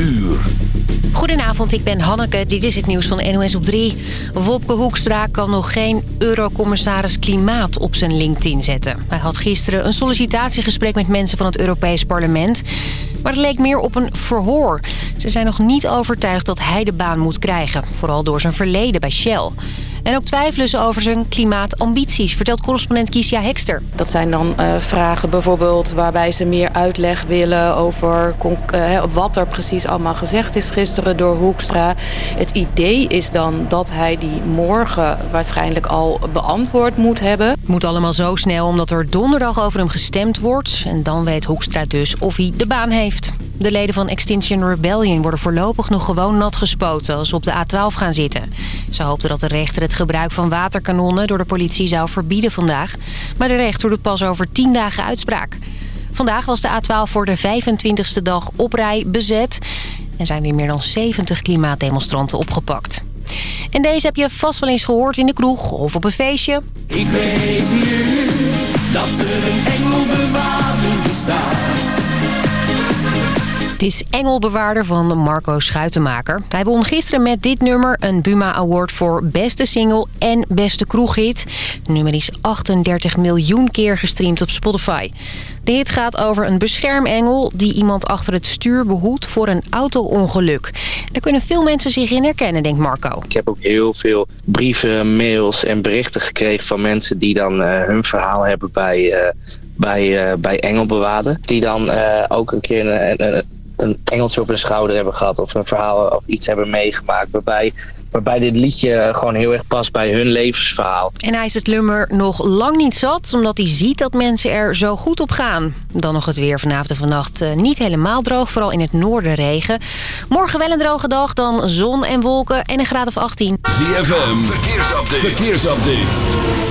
uur. Goedenavond, ik ben Hanneke. Dit is het nieuws van NOS op 3. Wopke Hoekstra kan nog geen eurocommissaris Klimaat op zijn LinkedIn zetten. Hij had gisteren een sollicitatiegesprek met mensen van het Europees Parlement. Maar het leek meer op een verhoor. Ze zijn nog niet overtuigd dat hij de baan moet krijgen. Vooral door zijn verleden bij Shell. En ook twijfelen ze over zijn klimaatambities, vertelt correspondent Kiesja Hekster. Dat zijn dan uh, vragen bijvoorbeeld waarbij ze meer uitleg willen over uh, wat er precies allemaal gezegd is gisteren door Hoekstra. Het idee is dan dat hij die morgen waarschijnlijk al beantwoord moet hebben. Het moet allemaal zo snel omdat er donderdag over hem gestemd wordt. En dan weet Hoekstra dus of hij de baan heeft. De leden van Extinction Rebellion worden voorlopig nog gewoon nat gespoten als ze op de A12 gaan zitten. Ze hoopten dat de rechter het gebruik van waterkanonnen door de politie zou verbieden vandaag. Maar de rechter doet pas over 10 dagen uitspraak. Vandaag was de A12 voor de 25e dag op rij bezet. En zijn weer meer dan 70 klimaatdemonstranten opgepakt. En deze heb je vast wel eens gehoord in de kroeg of op een feestje. Ik weet nu dat er een engelbewaarder bestaat. Het is Engelbewaarder van Marco Schuitenmaker. Hij won gisteren met dit nummer een Buma Award voor beste single en beste kroeghit. Het nummer is 38 miljoen keer gestreamd op Spotify. De hit gaat over een beschermengel die iemand achter het stuur behoedt voor een auto-ongeluk. Daar kunnen veel mensen zich in herkennen, denkt Marco. Ik heb ook heel veel brieven, mails en berichten gekregen van mensen die dan uh, hun verhaal hebben bij... Uh, bij, uh, bij Engelbewaarder. Die dan ook een keer een, een, een engeltje op hun schouder hebben gehad of een verhaal of iets hebben meegemaakt waarbij, waarbij dit liedje gewoon heel erg past bij hun levensverhaal. En hij is het lummer nog lang niet zat, omdat hij ziet dat mensen er zo goed op gaan. Dan nog het weer vanavond en vannacht uh, niet helemaal droog, vooral in het noorden regen. Morgen wel een droge dag, dan zon en wolken en een graad of 18. ZFM, verkeersupdate. verkeersupdate.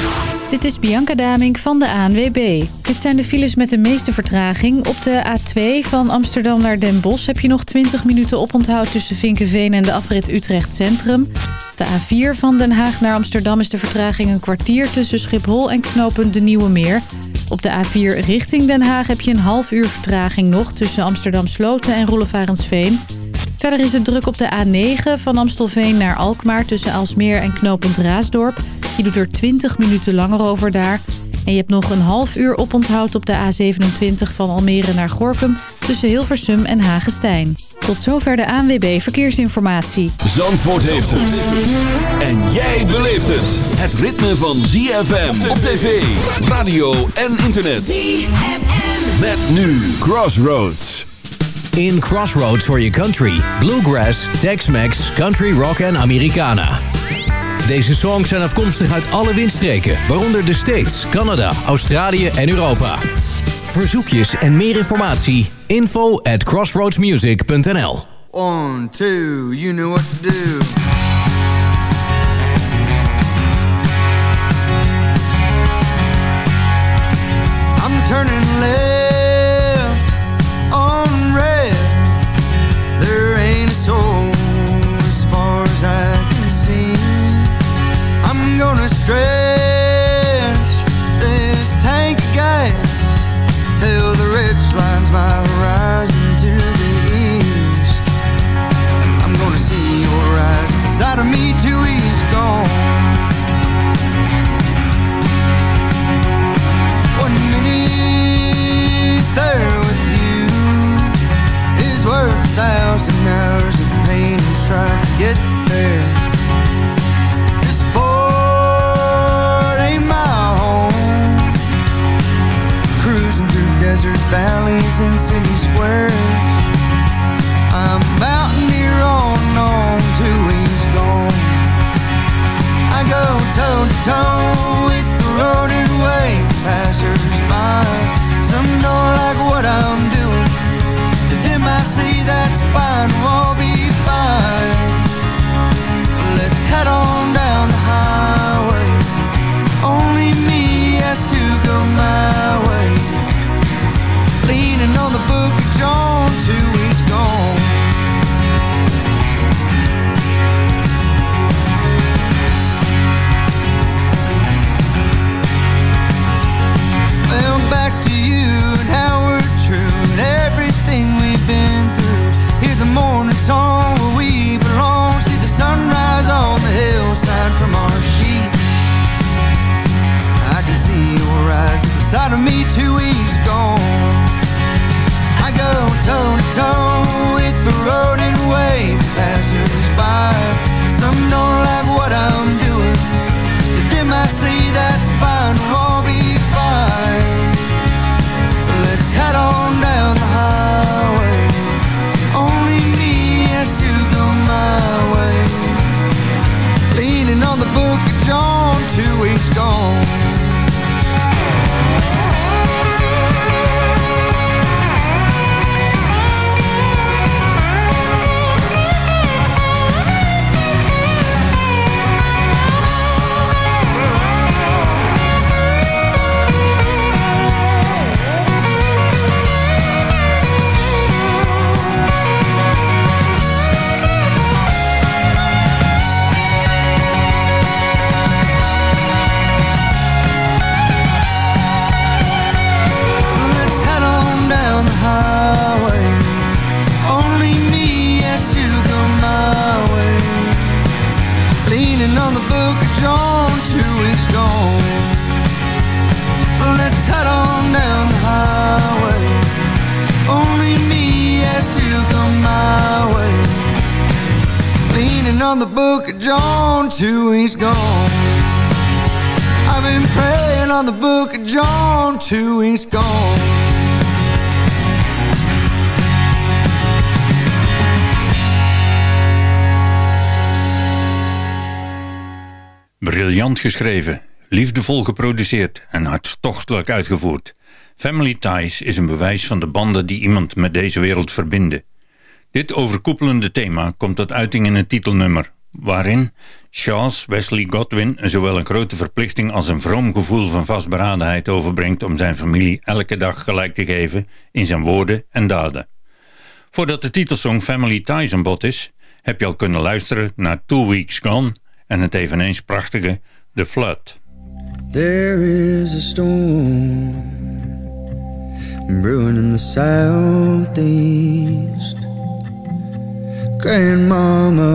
Dit is Bianca Damink van de ANWB. Dit zijn de files met de meeste vertraging. Op de A2 van Amsterdam naar Den Bosch heb je nog 20 minuten oponthoud tussen Vinkenveen en de afrit Utrecht Centrum. De A4 van Den Haag naar Amsterdam is de vertraging een kwartier tussen Schiphol en knooppunt De Nieuwe Meer. Op de A4 richting Den Haag heb je een half uur vertraging nog tussen Amsterdam Sloten en Roelevarensveen. Verder is het druk op de A9 van Amstelveen naar Alkmaar tussen Alsmeer en knooppunt Raasdorp. Je doet er 20 minuten langer over daar. En je hebt nog een half uur oponthoud op de A27 van Almere naar Gorkum tussen Hilversum en Hagestein. Tot zover de ANWB Verkeersinformatie. Zandvoort heeft het. En jij beleeft het. Het ritme van ZFM op tv, radio en internet. ZFM. Met nu Crossroads. In Crossroads for your country. Bluegrass, Tex-Mex, Country Rock en Americana. Deze songs zijn afkomstig uit alle windstreken, waaronder de States, Canada, Australië en Europa. Verzoekjes en meer informatie, info at crossroadsmusic.nl One, two, you know what to do. Geschreven, liefdevol geproduceerd en hartstochtelijk uitgevoerd. Family Ties is een bewijs van de banden die iemand met deze wereld verbinden. Dit overkoepelende thema komt tot uiting in het titelnummer, waarin Charles Wesley Godwin zowel een grote verplichting als een vroom gevoel van vastberadenheid overbrengt om zijn familie elke dag gelijk te geven in zijn woorden en daden. Voordat de titelsong Family Ties aan bod is, heb je al kunnen luisteren naar Two Weeks Gone en het eveneens prachtige The Flood. There is a storm brewing in the southeast. Grandmama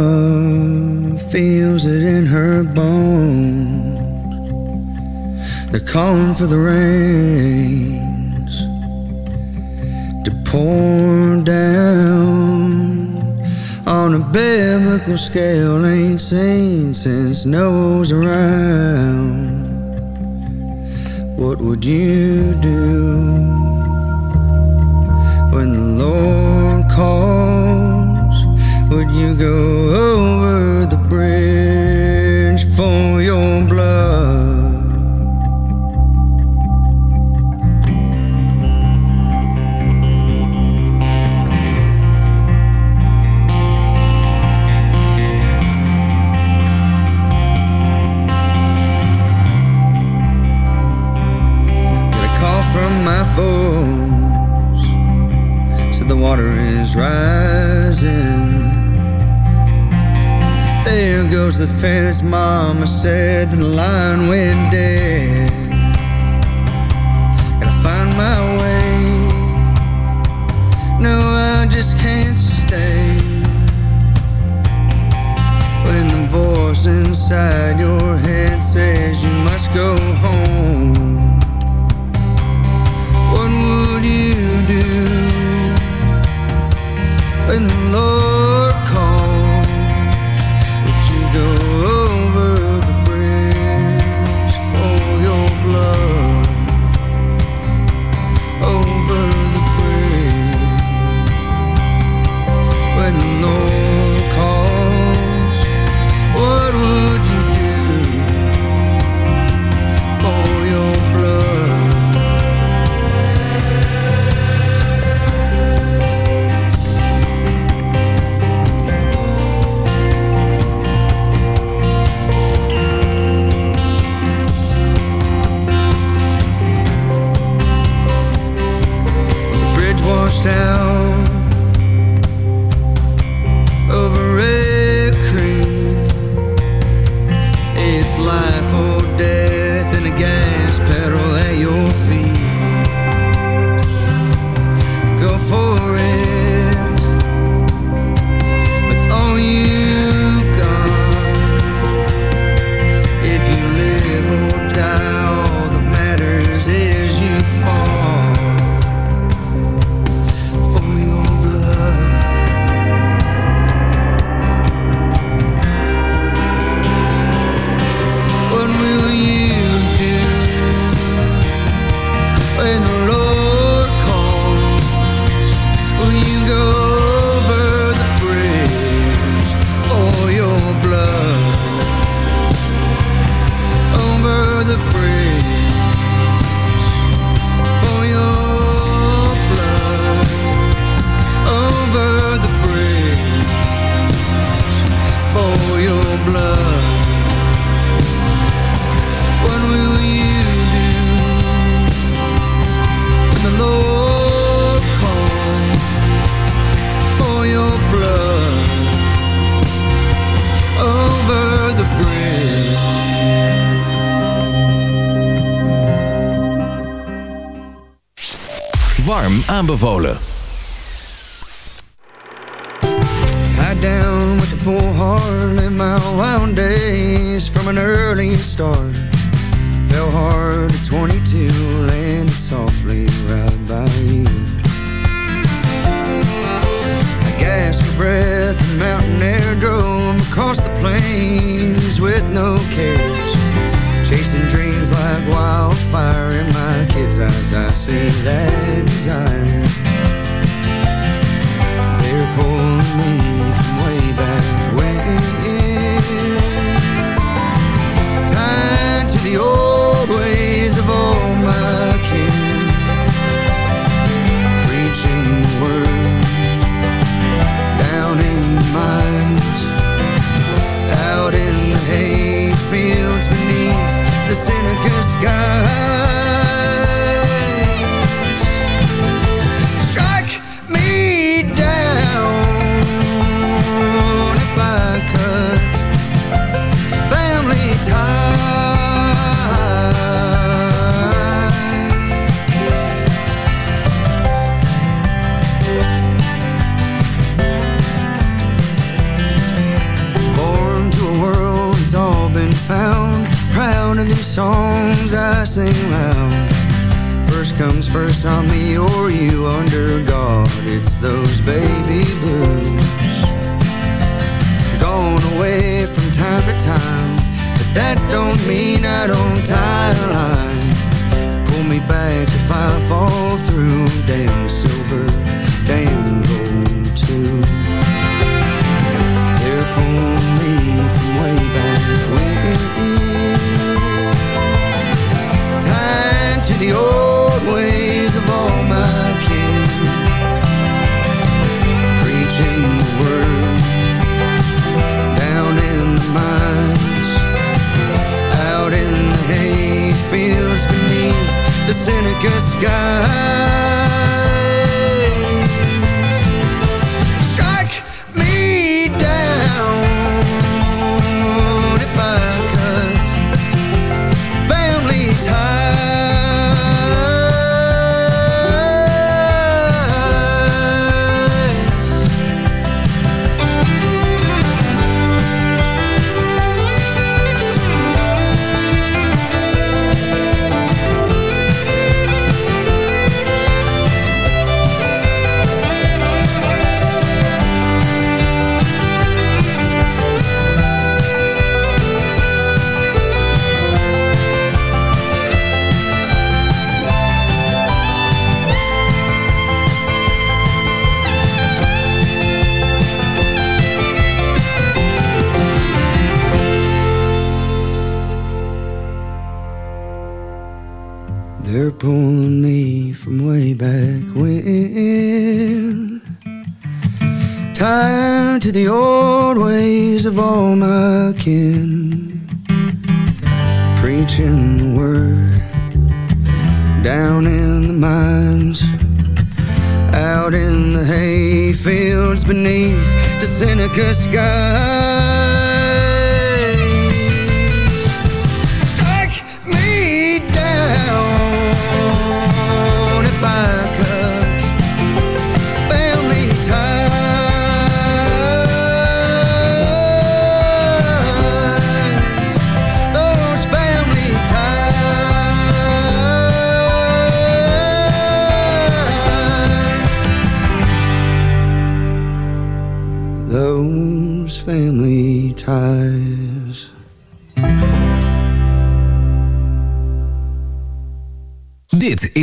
feels it in her bones. They're calling for the rains to pour down on a biblical scale. Ain't seen since Noah's around. What would you do when the Lord calls? Would you go over Goes the fence. Mama said that the line went dead. Gotta find my way. No, I just can't stay. When the voice inside your head says you must go home. What would you do when the Lord aanbevolen. Tied down with a full heart, live my wild days from an early start. Fell hard at 22, landed softly right by you. I gasped for breath and mountain air drove across the plains with no cares. Chasing dreams like wildfire in my kids' eyes, I see that desire. They're pulling me from way back when. Tied to the old ways comes first on me or you under God. It's those baby blues. Gone away from time to time, but that don't mean I don't tie a line. Pull me back if I fall through. Damn silver, damn gold too. They're pulling me from way back when. Time to the old of all my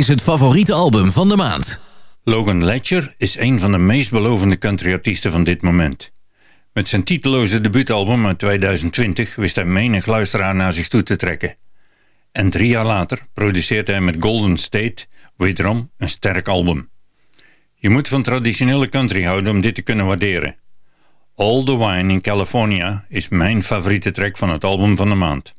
is het favoriete album van de maand. Logan Ledger is een van de meest belovende countryartiesten van dit moment. Met zijn titeloze debuutalbum uit 2020 wist hij menig luisteraar naar zich toe te trekken. En drie jaar later produceert hij met Golden State wederom een sterk album. Je moet van traditionele country houden om dit te kunnen waarderen. All the Wine in California is mijn favoriete track van het album van de maand.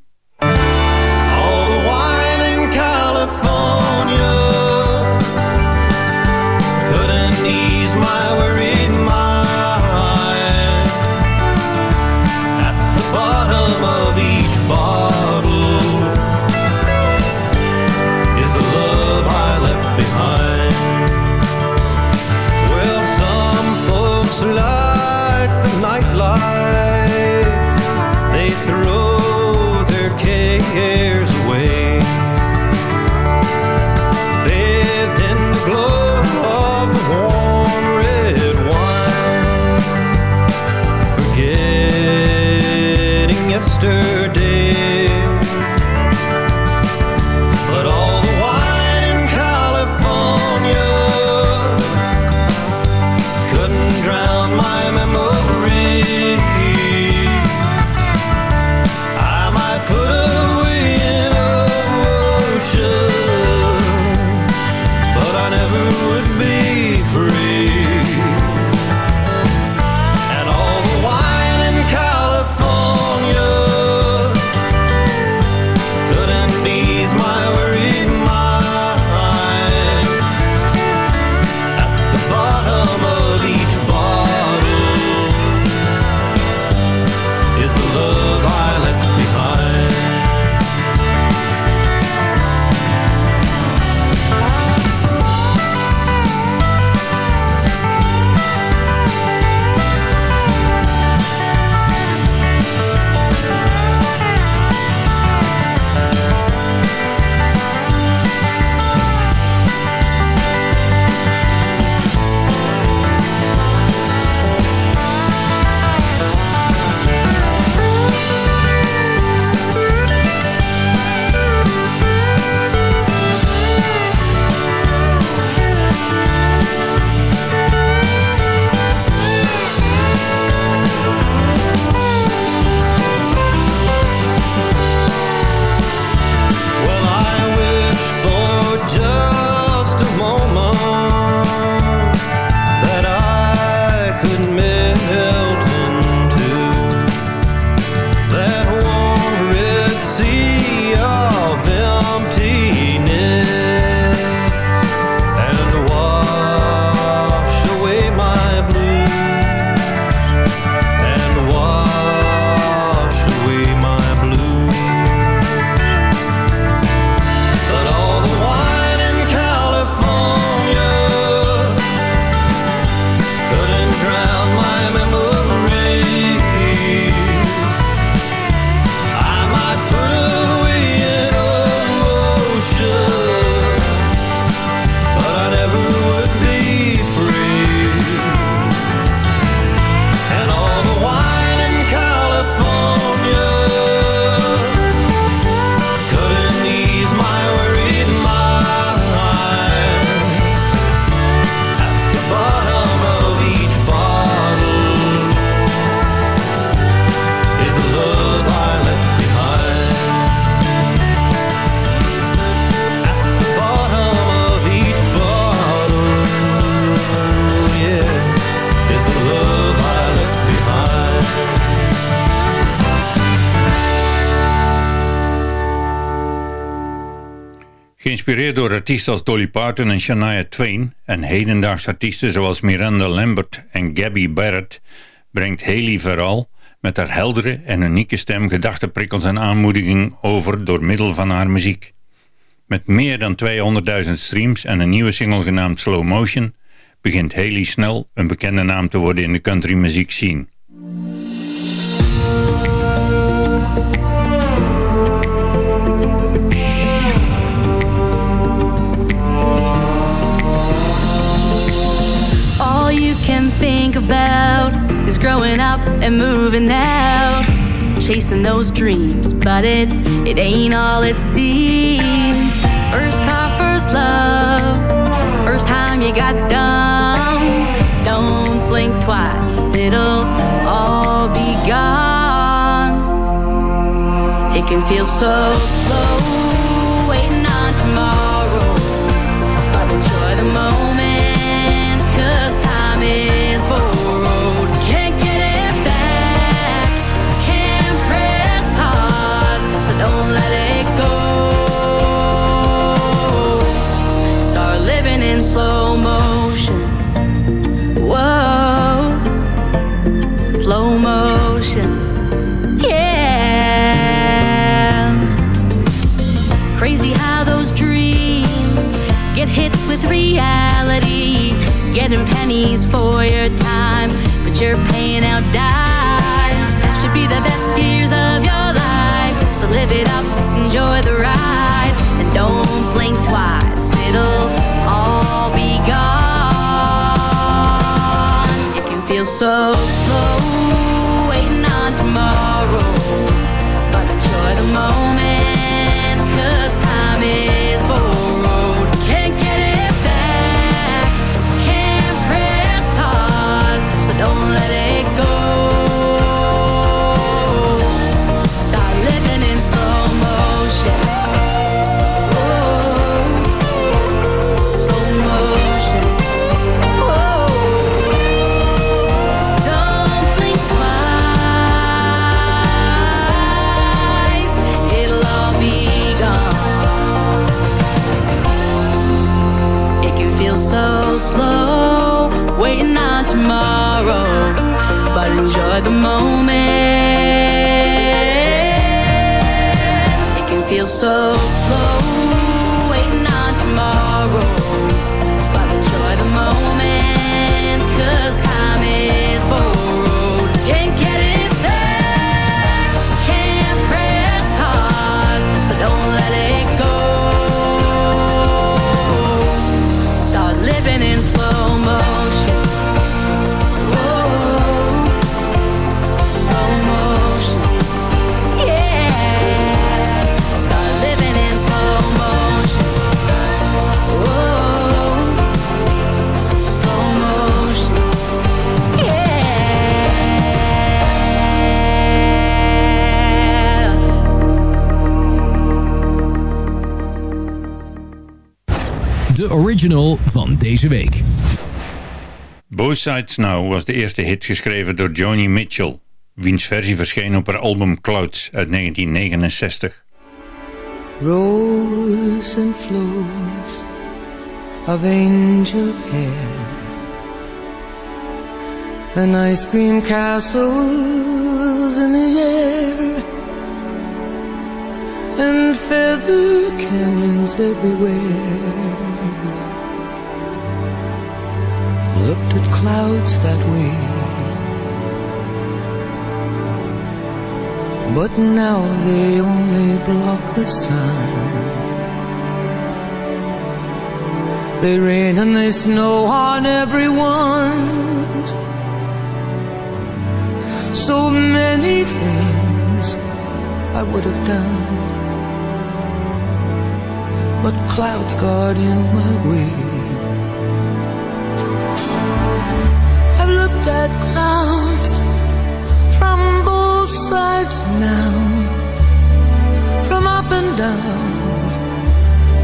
Artiesten als Dolly Parton en Shania Twain en hedendaagse artiesten zoals Miranda Lambert en Gabby Barrett brengt Haley Verhaal met haar heldere en unieke stem gedachtenprikkels en aanmoediging over door middel van haar muziek. Met meer dan 200.000 streams en een nieuwe single genaamd Slow Motion begint Haley snel een bekende naam te worden in de country muziek scene. Think about is growing up and moving out, chasing those dreams, but it it ain't all it seems. First car, first love, first time you got dumped. Don't blink twice, it'll all be gone. It can feel so slow, original van deze week. Both Sides Now was de eerste hit geschreven door Joni Mitchell, wiens versie verscheen op haar album Clouds uit 1969. Rose and flows of angel hair And ice cream castles in the air And feather canyons everywhere Looked at clouds that way But now they only block the sun. They rain and they snow on everyone. So many things I would have done. But clouds got in my way. I've clouds from both sides now, from up and down,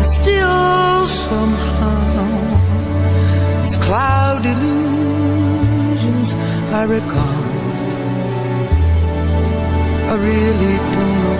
still somehow, it's cloud illusions I recall. I really don't know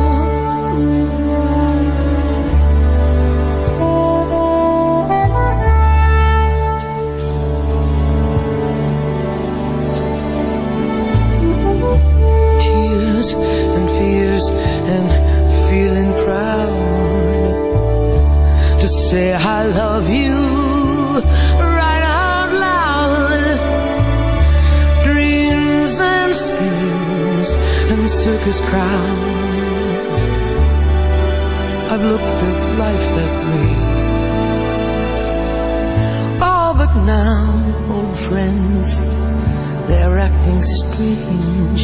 And feeling proud to say I love you right out loud. Dreams and schemes and circus crowds. I've looked at life that way. Oh, but now, old friends, they're acting strange.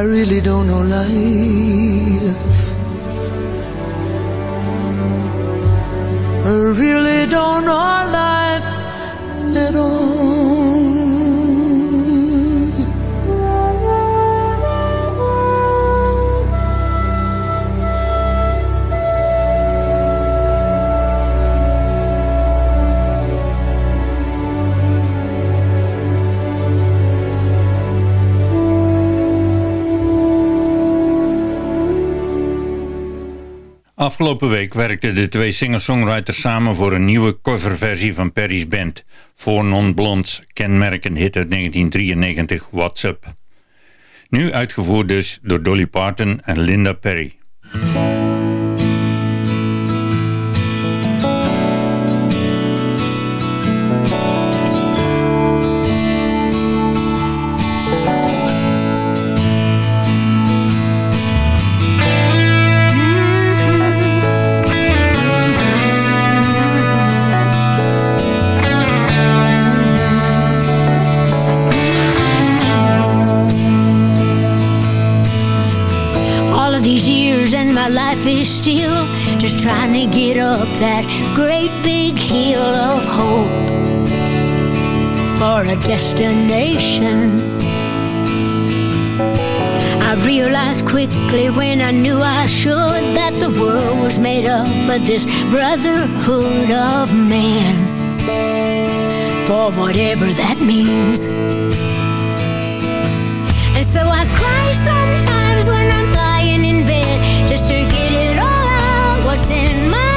I really don't know life. I really don't know Afgelopen week werkten de twee singer-songwriters samen voor een nieuwe coverversie van Perry's band. Voor Non-Blondes, kenmerkend hit uit 1993, What's Up. Nu uitgevoerd dus door Dolly Parton en Linda Perry. destination. I realized quickly when I knew I should that the world was made up of this brotherhood of man. For whatever that means. And so I cry sometimes when I'm lying in bed just to get it all out what's in my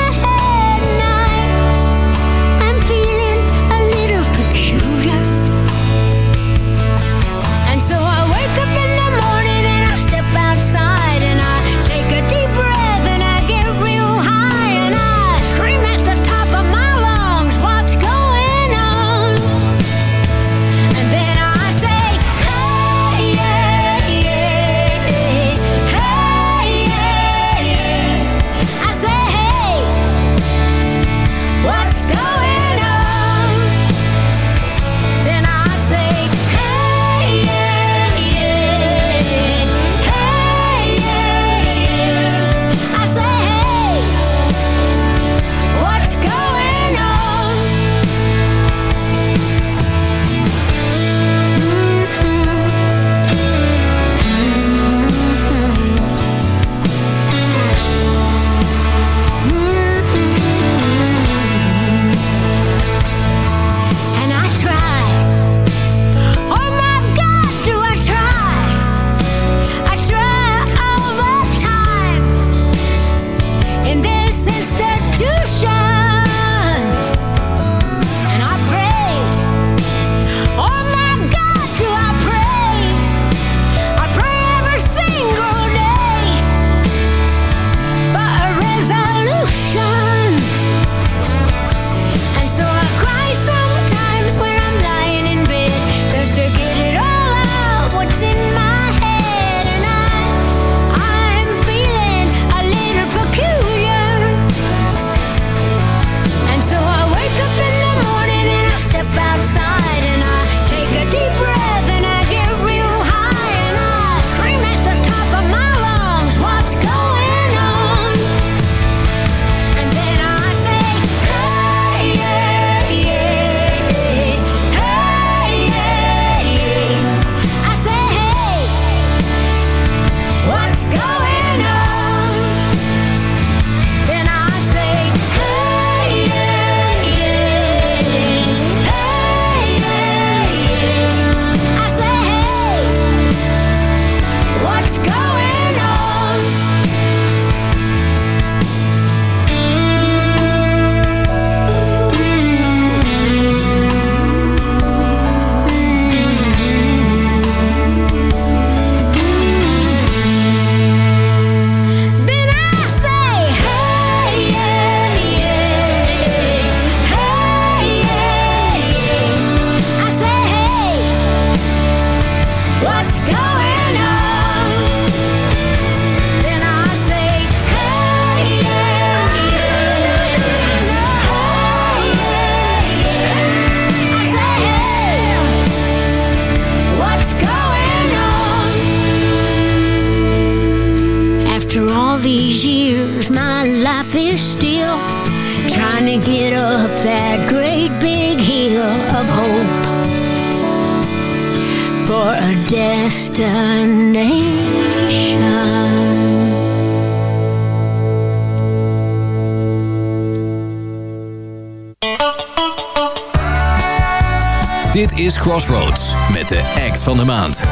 van de maand.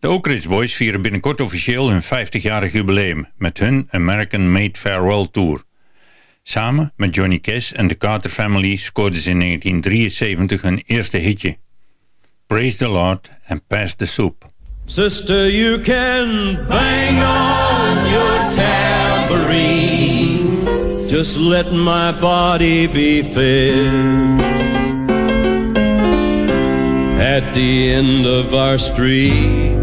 De Oak Ridge Boys vieren binnenkort officieel hun 50-jarig jubileum met hun American Made Farewell Tour. Samen met Johnny Cash en de Carter Family scoorden ze in 1973 hun eerste hitje. Praise the Lord and Pass the Soup. Sister, you can bang on your tambourine. Just let my body be fed. At the end of our street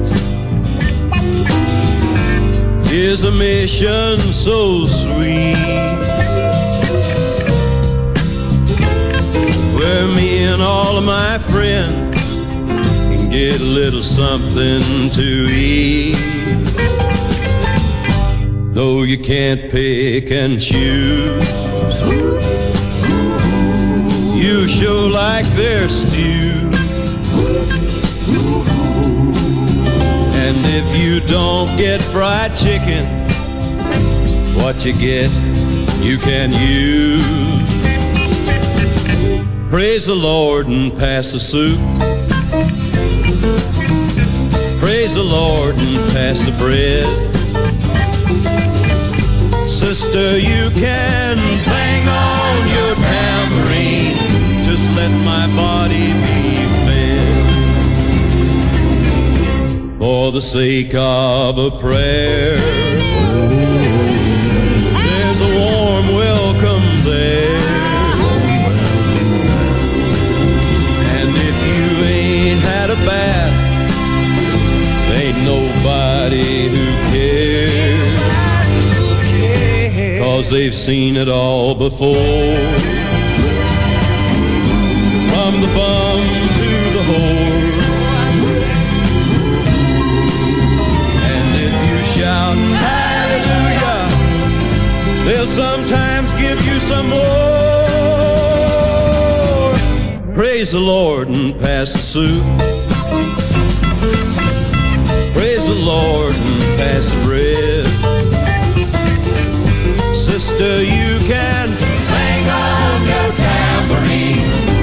is a mission so sweet. Where me and all of my friends can get a little something to eat. Though you can't pick and choose, you sure like their And if you don't get fried chicken, what you get, you can use. Praise the Lord and pass the soup. Praise the Lord and pass the bread. Sister, you can bang on your tambourine. Just let my body be For the sake of a prayer, there's a warm welcome there. And if you ain't had a bath, ain't nobody who cares. Cause they've seen it all before. From the bum to the whore. They'll sometimes give you some more. Praise the Lord and pass the soup. Praise the Lord and pass the bread. Sister, you can bang on your tambourine.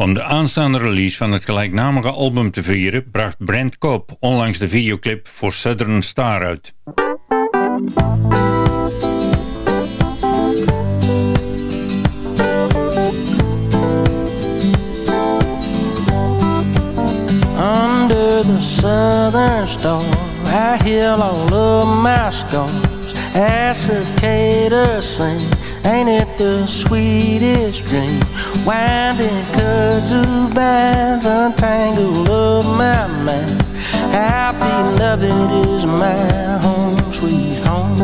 Om de aanstaande release van het gelijknamige album te vieren bracht Brent Cope onlangs de videoclip voor Southern Star uit. Under the southern star, I heal all of my scars. As cicadas sing, ain't it the sweetest dream? Winding kudzu bands untangle of my mind. Happy loving is my home, sweet home.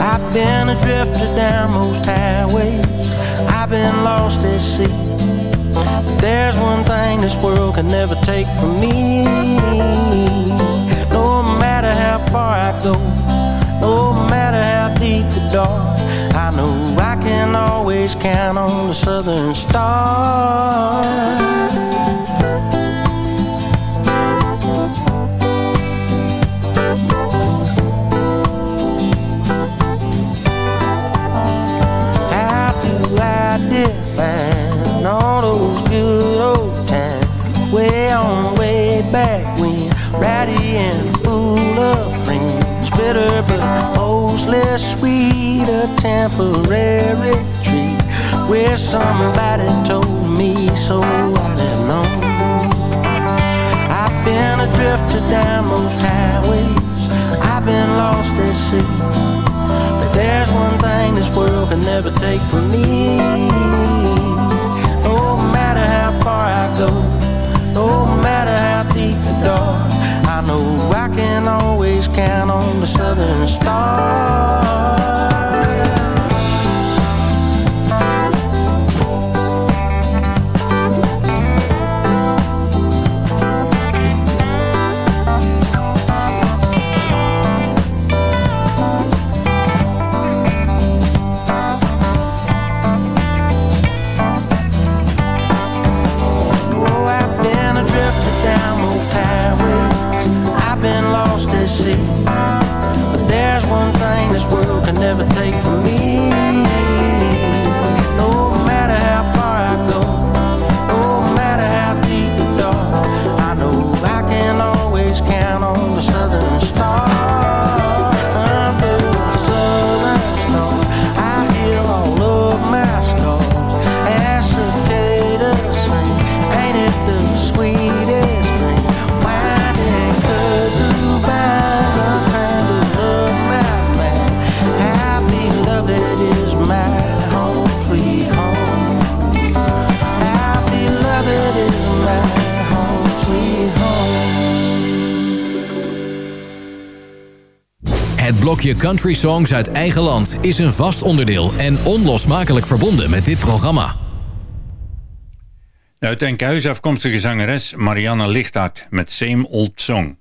I've been a drifter down most highways. I've been lost at sea. But there's one thing this world can never take from me. No matter how far I go, no matter how deep the dark, I know always count on the Southern Star. How do I define all those good old times? Way on, way back when, and full of friends, bitter but mostly sweet, a temporary. Where somebody told me so I'd have known. I've been adrift down most highways. I've been lost at sea. But there's one thing this world can never take from me. No matter how far I go, no matter how deep the dark, I know I can always count on the Southern Star. Country Songs uit eigen land is een vast onderdeel en onlosmakelijk verbonden met dit programma. Uit Enkhuizen afkomstige zangeres Marianne Lichthart met Same Old Song.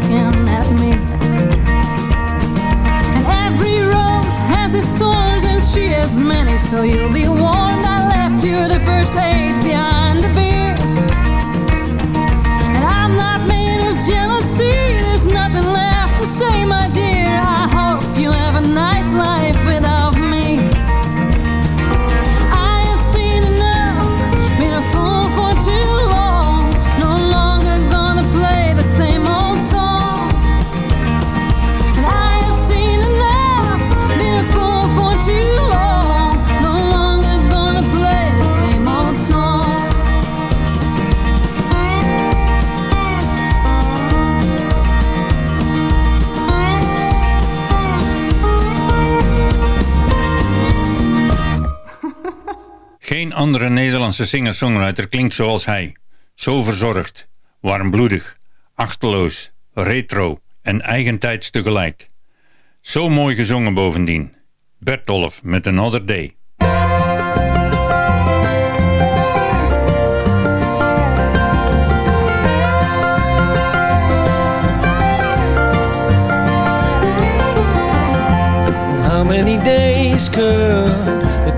And every rose has its thorns, and she has many, so you'll be warned. Amerikaanse singer-songwriter klinkt zoals hij. Zo verzorgd, warmbloedig, achterloos, retro en eigentijds tegelijk. Zo mooi gezongen bovendien. Bertolf met Another Day. How many days, girl?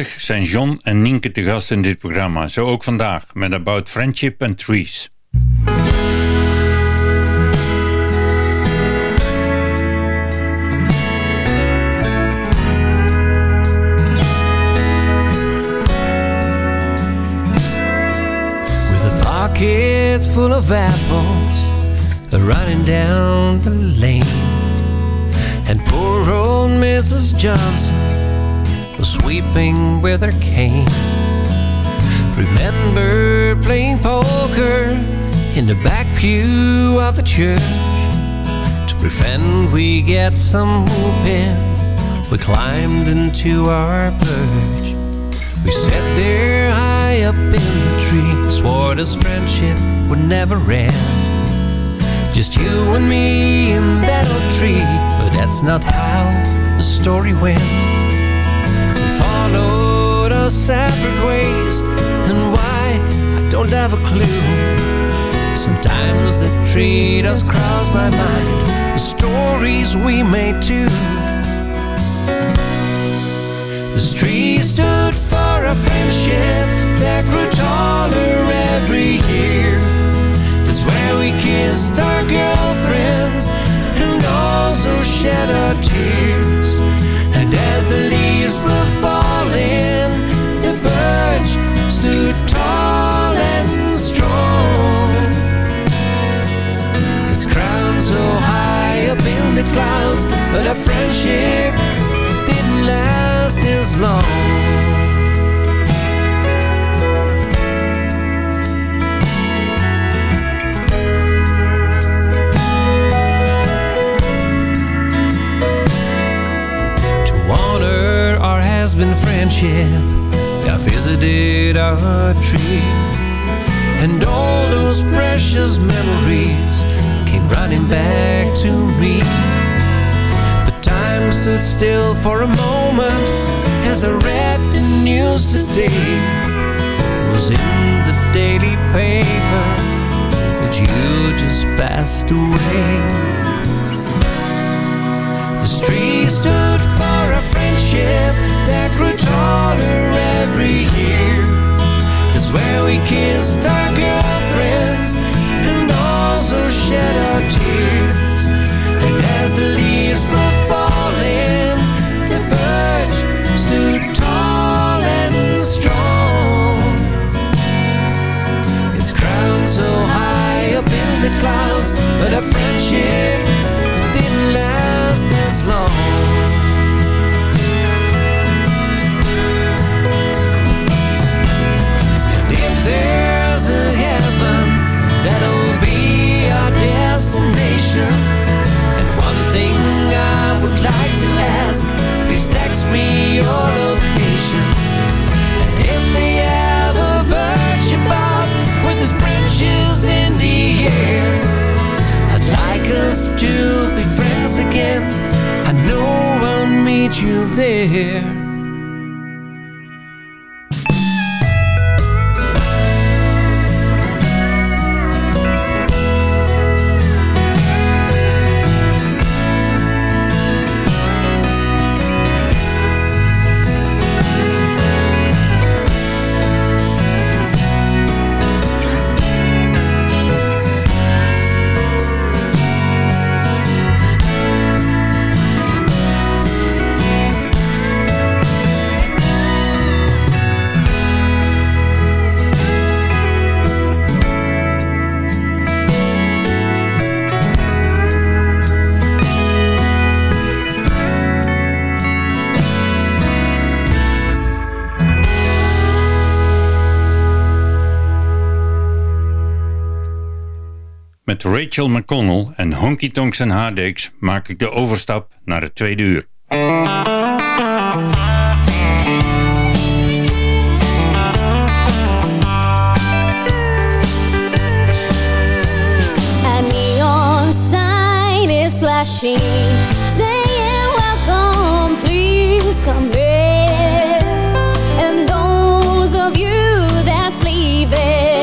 Regelmatig zijn John en Nienke te gast in dit programma, zo ook vandaag met About Friendship and Trees. pockets full of apples running down the lane. And poor old Mrs. Johnson sweeping with her cane. Remember playing poker in the back pew of the church to prevent we get some whooping. We climbed into our perch. We sat there high up in the tree, swore this friendship would never end. Just you and me in that old tree, but that's not how the story went. We followed our separate ways, and why, I don't have a clue. Sometimes the tree does cross my mind, the stories we made too. This tree stood for a friendship that grew taller every year. That's where we kissed our girlfriends and also shed our tears. And as the leaves were falling, the birch stood tall and strong. Its crown so high up in the clouds, but our friendship didn't last as long. Has-been friendship, I visited our tree, and all those precious memories came running back to me. But time stood still for a moment as I read the news today. It was in the daily paper that you just passed away. Friendship that grew taller every year. That's where we kissed our girlfriends and also shed our tears. And as the leaves were Rachel McConnell en Honky Tonks en Haardeeks maak ik de overstap naar het tweede uur. A neon sign is flashing, saying welcome, please come in. And those of you that's leaving,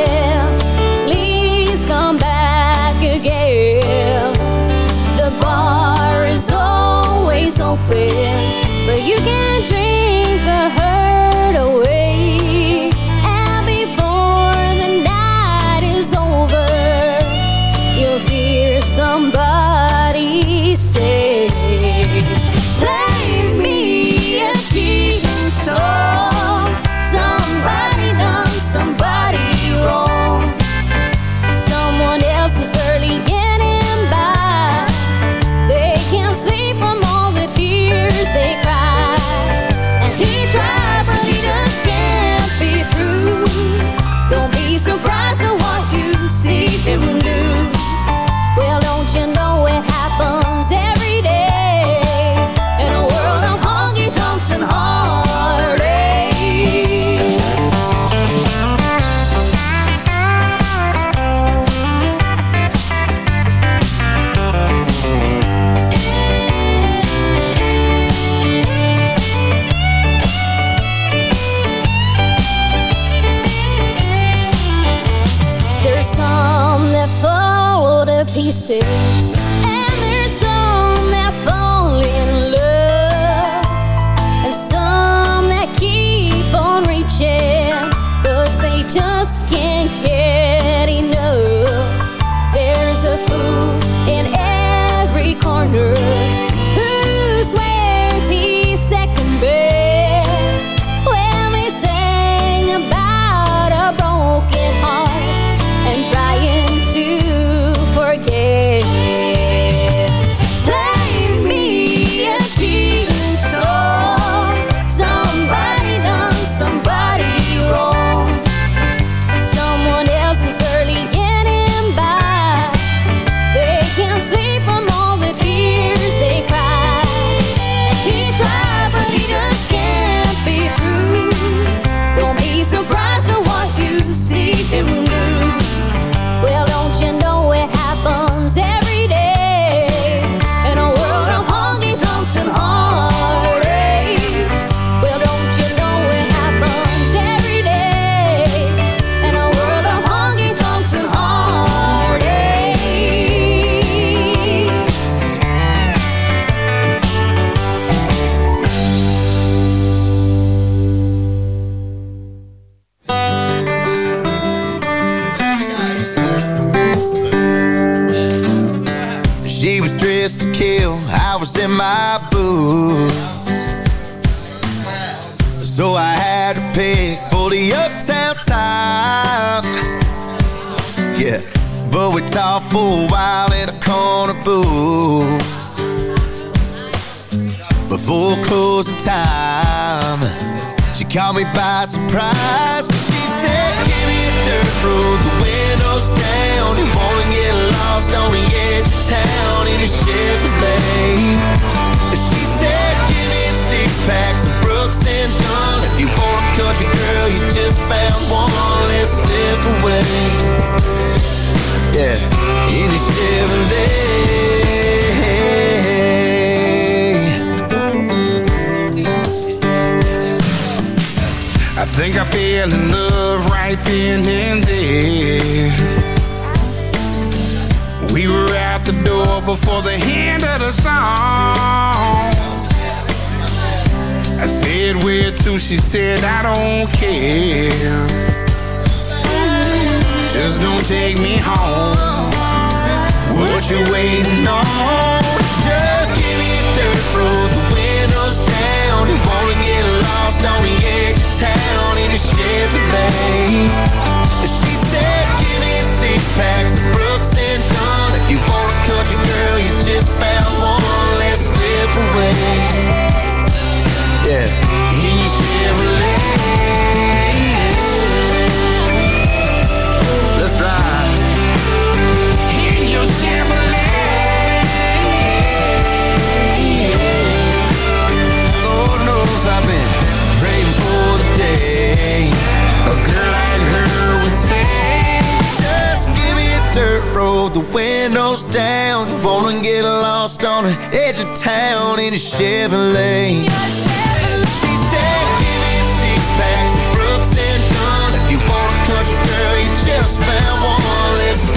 but we talked for a while in a corner booth. Before closing time, she caught me by surprise. She said, Give me a dirt road, the windows down. You wanna get lost on the edge of town in a Chevrolet. She said, Give me a six pack, some Brooks and Dunn. If you want a country girl, you just found one. Let's slip away. Yeah, in a Chevrolet. I think I fell in love right then and there. We were out the door before the end of the song. I said where to, she said I don't care. Take me home. What you waiting on? Just give me a dirt road, the windows down. You wanna get lost on the edge of town in a Chevrolet. She said, give me six pack, some Brooks and Dunn. If you want a country girl, you just found one. Let's slip away. Yeah, in your Chevrolet. The windows down. You Wanna get lost on the edge of town in a Chevrolet. She said, Give me Brooks and Dunn. If you want a country girl, you just found one. Let's